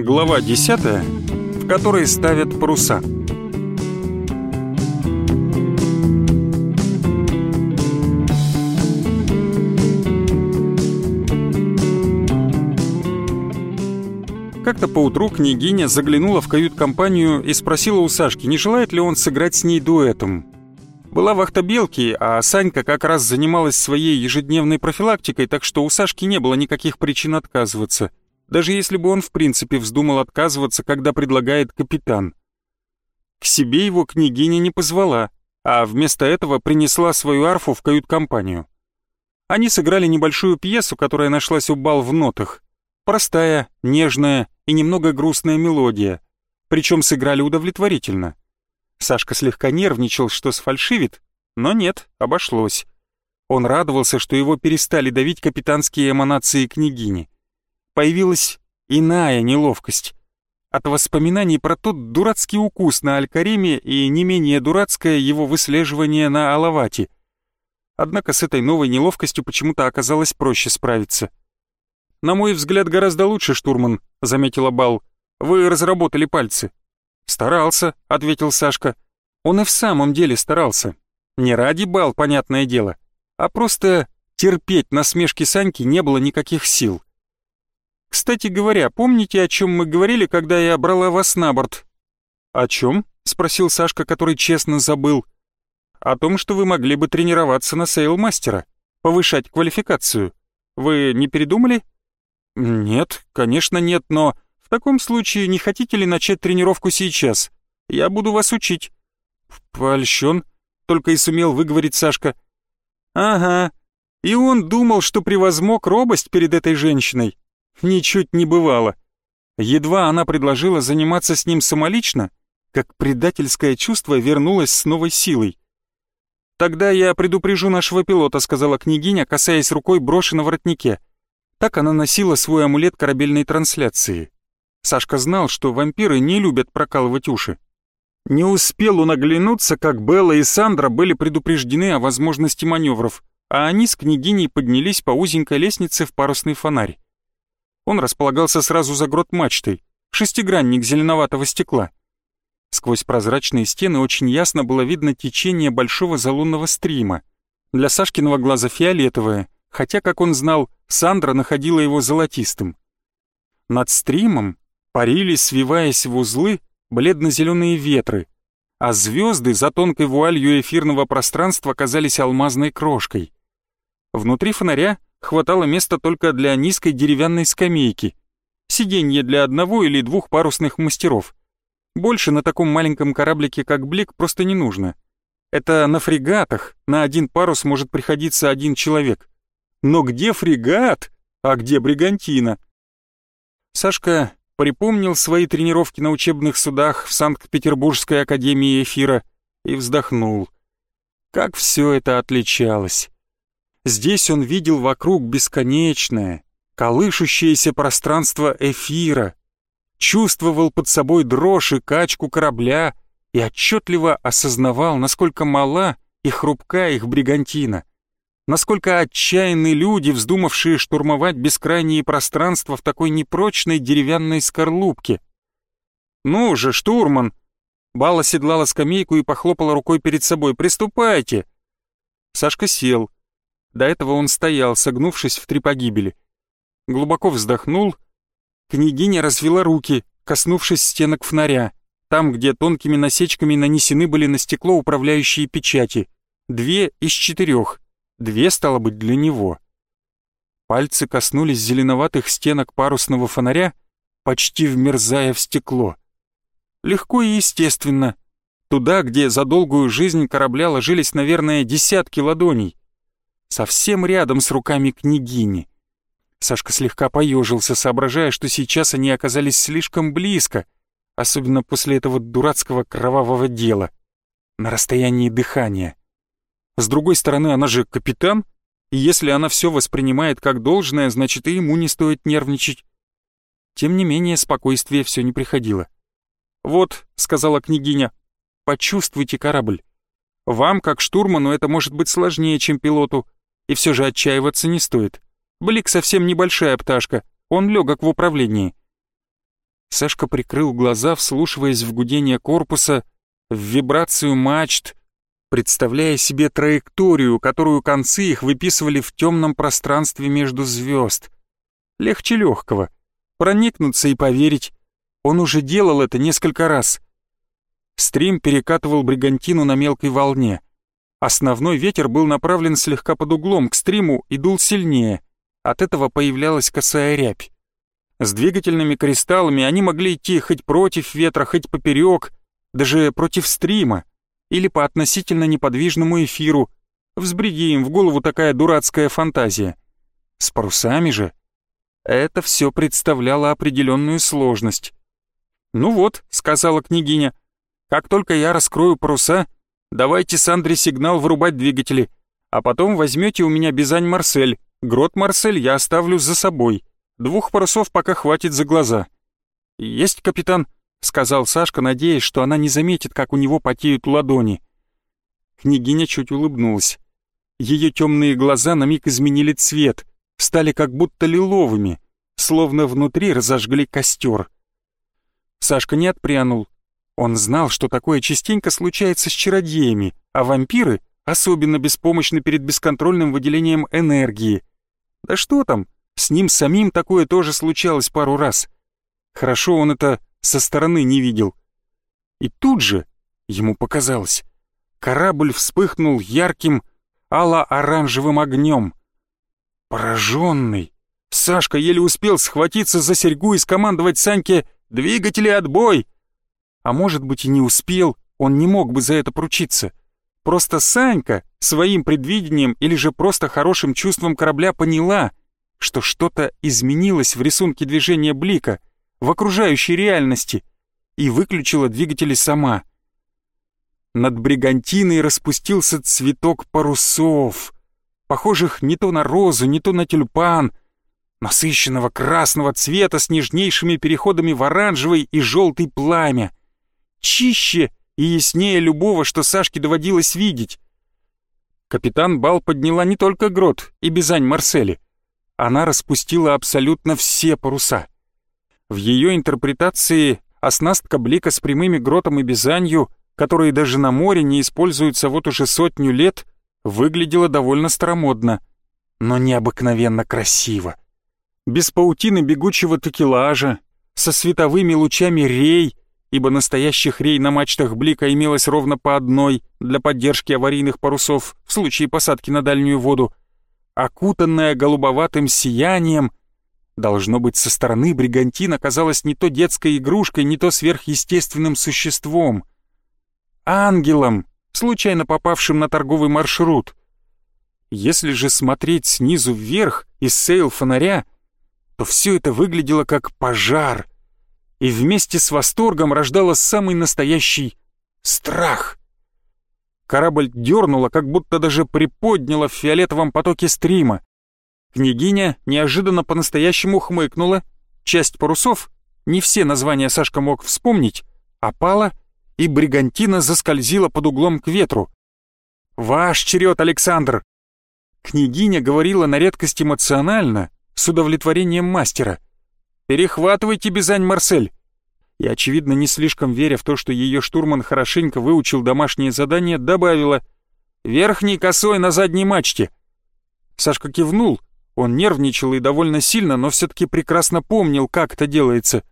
Глава 10, в которой ставят паруса. Как-то поутру княгиня заглянула в кают-компанию и спросила у Сашки, не желает ли он сыграть с ней дуэтом. Была вахта Белки, а Санька как раз занималась своей ежедневной профилактикой, так что у Сашки не было никаких причин отказываться, даже если бы он в принципе вздумал отказываться, когда предлагает капитан. К себе его княгиня не позвала, а вместо этого принесла свою арфу в кают-компанию. Они сыграли небольшую пьесу, которая нашлась у бал в нотах. Простая, нежная и немного грустная мелодия, причем сыграли удовлетворительно. Сашка слегка нервничал, что сфальшивит, но нет, обошлось. Он радовался, что его перестали давить капитанские эманации княгини. Появилась иная неловкость. От воспоминаний про тот дурацкий укус на Алькариме и не менее дурацкое его выслеживание на Алавате. Однако с этой новой неловкостью почему-то оказалось проще справиться. «На мой взгляд, гораздо лучше, штурман», — заметила Бал. «Вы разработали пальцы». «Старался», — ответил Сашка. Он и в самом деле старался. Не ради Бал, понятное дело, а просто терпеть насмешки Саньки не было никаких сил. «Кстати говоря, помните, о чем мы говорили, когда я брала вас на борт?» «О чем?» — спросил Сашка, который честно забыл. «О том, что вы могли бы тренироваться на сейлмастера, повышать квалификацию. Вы не передумали?» «Нет, конечно нет, но в таком случае не хотите ли начать тренировку сейчас? Я буду вас учить». «Польщен», — только и сумел выговорить Сашка. «Ага, и он думал, что превозмог робость перед этой женщиной. Ничуть не бывало. Едва она предложила заниматься с ним самолично, как предательское чувство вернулось с новой силой. «Тогда я предупрежу нашего пилота», — сказала княгиня, касаясь рукой броши на воротнике. Так она носила свой амулет корабельной трансляции. Сашка знал, что вампиры не любят прокалывать уши. Не успел он оглянуться, как Белла и Сандра были предупреждены о возможности маневров, а они с княгиней поднялись по узенькой лестнице в парусный фонарь. Он располагался сразу за грот мачтой, шестигранник зеленоватого стекла. Сквозь прозрачные стены очень ясно было видно течение большого залунного стрима. Для Сашкиного глаза фиолетовое, хотя, как он знал, Сандра находила его золотистым. Над стримом парили, свиваясь в узлы, бледно-зеленые ветры, а звезды за тонкой вуалью эфирного пространства казались алмазной крошкой. Внутри фонаря хватало места только для низкой деревянной скамейки, сиденье для одного или двух парусных мастеров. Больше на таком маленьком кораблике, как Блик, просто не нужно. Это на фрегатах на один парус может приходиться один человек. Но где фрегат, а где бригантина? Сашка припомнил свои тренировки на учебных судах в Санкт-Петербургской академии эфира и вздохнул. Как все это отличалось. Здесь он видел вокруг бесконечное, колышущееся пространство эфира, чувствовал под собой дрожь и качку корабля и отчетливо осознавал, насколько мала и хрупка их бригантина насколько отчаянны люди, вздумавшие штурмовать бескрайние пространства в такой непрочной деревянной скорлупке. «Ну же, штурман!» Бала седлала скамейку и похлопала рукой перед собой. «Приступайте!» Сашка сел. До этого он стоял, согнувшись в три погибели. Глубоко вздохнул. Княгиня развела руки, коснувшись стенок фонаря, там, где тонкими насечками нанесены были на стекло управляющие печати. Две из четырех — Две, стало быть, для него. Пальцы коснулись зеленоватых стенок парусного фонаря, почти вмерзая в стекло. Легко и естественно. Туда, где за долгую жизнь корабля ложились, наверное, десятки ладоней. Совсем рядом с руками княгини. Сашка слегка поежился, соображая, что сейчас они оказались слишком близко, особенно после этого дурацкого кровавого дела, на расстоянии дыхания. С другой стороны, она же капитан, и если она все воспринимает как должное, значит и ему не стоит нервничать. Тем не менее, спокойствие все не приходило. «Вот», — сказала княгиня, — «почувствуйте корабль. Вам, как штурману, это может быть сложнее, чем пилоту, и все же отчаиваться не стоит. Блик совсем небольшая пташка, он легок в управлении». Сашка прикрыл глаза, вслушиваясь в гудение корпуса, в вибрацию мачт, представляя себе траекторию, которую концы их выписывали в темном пространстве между звезд. Легче легкого. Проникнуться и поверить. Он уже делал это несколько раз. Стрим перекатывал бригантину на мелкой волне. Основной ветер был направлен слегка под углом к стриму и дул сильнее. От этого появлялась косая рябь. С двигательными кристаллами они могли идти хоть против ветра, хоть поперек, даже против стрима или по относительно неподвижному эфиру. Взбреди им в голову такая дурацкая фантазия. С парусами же это все представляло определенную сложность. «Ну вот», — сказала княгиня, — «как только я раскрою паруса, давайте Сандре сигнал вырубать двигатели, а потом возьмете у меня Бизань-Марсель, грот Марсель я оставлю за собой. Двух парусов пока хватит за глаза». «Есть, капитан», — сказал Сашка, надеясь, что она не заметит, как у него потеют ладони. Княгиня чуть улыбнулась. Ее темные глаза на миг изменили цвет, стали как будто лиловыми, словно внутри разожгли костер. Сашка не отпрянул. Он знал, что такое частенько случается с чародеями, а вампиры особенно беспомощны перед бесконтрольным выделением энергии. Да что там, с ним самим такое тоже случалось пару раз. Хорошо он это со стороны не видел. И тут же, ему показалось, корабль вспыхнул ярким ало-оранжевым огнем. Пораженный, Сашка еле успел схватиться за серьгу и скомандовать Саньке «Двигатели, отбой!» А может быть и не успел, он не мог бы за это поручиться. Просто Санька своим предвидением или же просто хорошим чувством корабля поняла, что что-то изменилось в рисунке движения блика, в окружающей реальности, и выключила двигатели сама. Над бригантиной распустился цветок парусов, похожих не то на розу, не то на тюльпан, насыщенного красного цвета с нежнейшими переходами в оранжевый и желтый пламя, чище и яснее любого, что Сашке доводилось видеть. Капитан Бал подняла не только грот и бизань Марсели, она распустила абсолютно все паруса — в ее интерпретации оснастка блика с прямыми гротом и бизанью, которые даже на море не используются вот уже сотню лет, выглядела довольно старомодно, но необыкновенно красиво. Без паутины бегучего такелажа, со световыми лучами рей, ибо настоящих рей на мачтах блика имелось ровно по одной для поддержки аварийных парусов в случае посадки на дальнюю воду, окутанная голубоватым сиянием, Должно быть, со стороны бригантина казалась не то детской игрушкой, не то сверхъестественным существом. Ангелом, случайно попавшим на торговый маршрут. Если же смотреть снизу вверх из сейл-фонаря, то все это выглядело как пожар, и вместе с восторгом рождало самый настоящий страх. Корабль дернуло, как будто даже приподняло в фиолетовом потоке стрима. Княгиня неожиданно по-настоящему хмыкнула. Часть парусов, не все названия Сашка мог вспомнить, опала, и бригантина заскользила под углом к ветру. «Ваш черед, Александр!» Княгиня говорила на редкость эмоционально, с удовлетворением мастера. «Перехватывайте, Бизань Марсель!» И, очевидно, не слишком веря в то, что ее штурман хорошенько выучил домашнее задание, добавила «Верхний косой на задней мачте!» Сашка кивнул, он нервничал и довольно сильно, но все-таки прекрасно помнил, как это делается.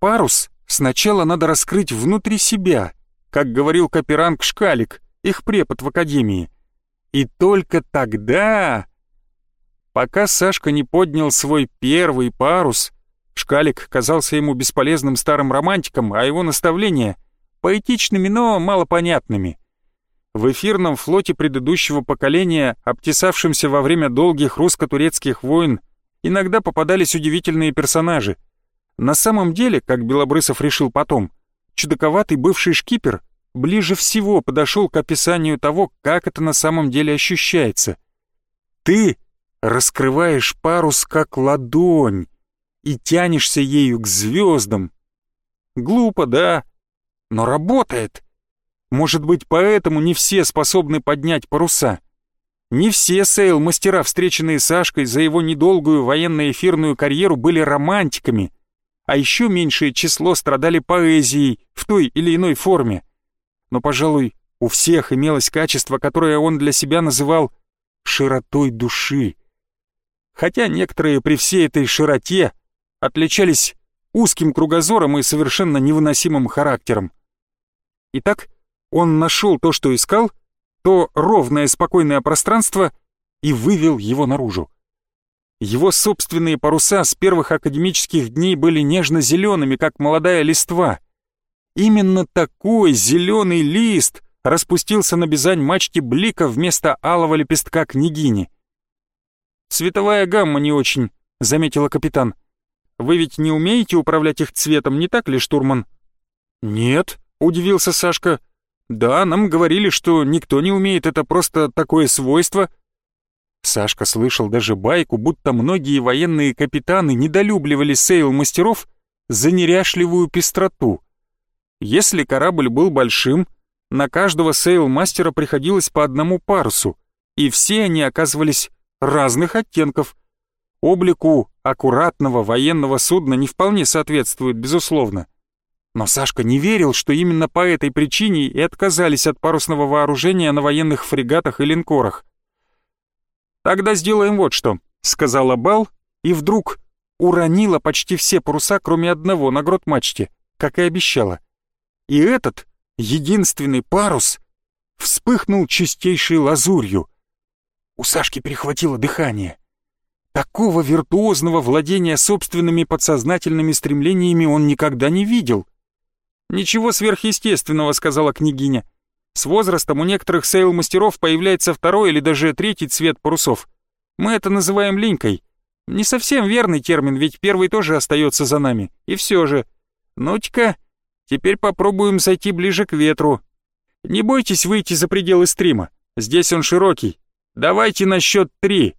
Парус сначала надо раскрыть внутри себя, как говорил Каперанг Шкалик, их препод в академии. И только тогда... Пока Сашка не поднял свой первый парус, Шкалик казался ему бесполезным старым романтиком, а его наставления — поэтичными, но малопонятными. В эфирном флоте предыдущего поколения, обтесавшемся во время долгих русско-турецких войн, иногда попадались удивительные персонажи. На самом деле, как Белобрысов решил потом, чудаковатый бывший шкипер ближе всего подошел к описанию того, как это на самом деле ощущается. Ты раскрываешь парус как ладонь и тянешься ею к звездам. Глупо, да, но работает. Может быть, поэтому не все способны поднять паруса. Не все сейл-мастера, встреченные Сашкой за его недолгую военно-эфирную карьеру, были романтиками. а еще меньшее число страдали поэзией в той или иной форме. Но, пожалуй, у всех имелось качество, которое он для себя называл «широтой души». Хотя некоторые при всей этой широте отличались узким кругозором и совершенно невыносимым характером. Итак, он нашел то, что искал, то ровное спокойное пространство и вывел его наружу. Его собственные паруса с первых академических дней были нежно-зелеными, как молодая листва. Именно такой зеленый лист распустился на бизань мачте блика вместо алого лепестка княгини. «Цветовая гамма не очень», — заметила капитан. «Вы ведь не умеете управлять их цветом, не так ли, штурман?» «Нет», — удивился Сашка. «Да, нам говорили, что никто не умеет, это просто такое свойство». Сашка слышал даже байку, будто многие военные капитаны недолюбливали сейл-мастеров за неряшливую пестроту. Если корабль был большим, на каждого сейл-мастера приходилось по одному парусу, и все они оказывались разных оттенков. Облику аккуратного военного судна не вполне соответствует, безусловно. Но Сашка не верил, что именно по этой причине и отказались от парусного вооружения на военных фрегатах и линкорах. «Тогда сделаем вот что», — сказала Бал, и вдруг уронила почти все паруса, кроме одного, на грот мачте, как и обещала. И этот, единственный парус, вспыхнул чистейшей лазурью. У Сашки перехватило дыхание. Такого виртуозного владения собственными подсознательными стремлениями он никогда не видел. «Ничего сверхъестественного», — сказала княгиня. «С возрастом у некоторых сейл-мастеров появляется второй или даже третий цвет парусов. Мы это называем линькой. Не совсем верный термин, ведь первый тоже остается за нами. И все же. Ну-ка, теперь попробуем зайти ближе к ветру. Не бойтесь выйти за пределы стрима. Здесь он широкий. Давайте на счет три.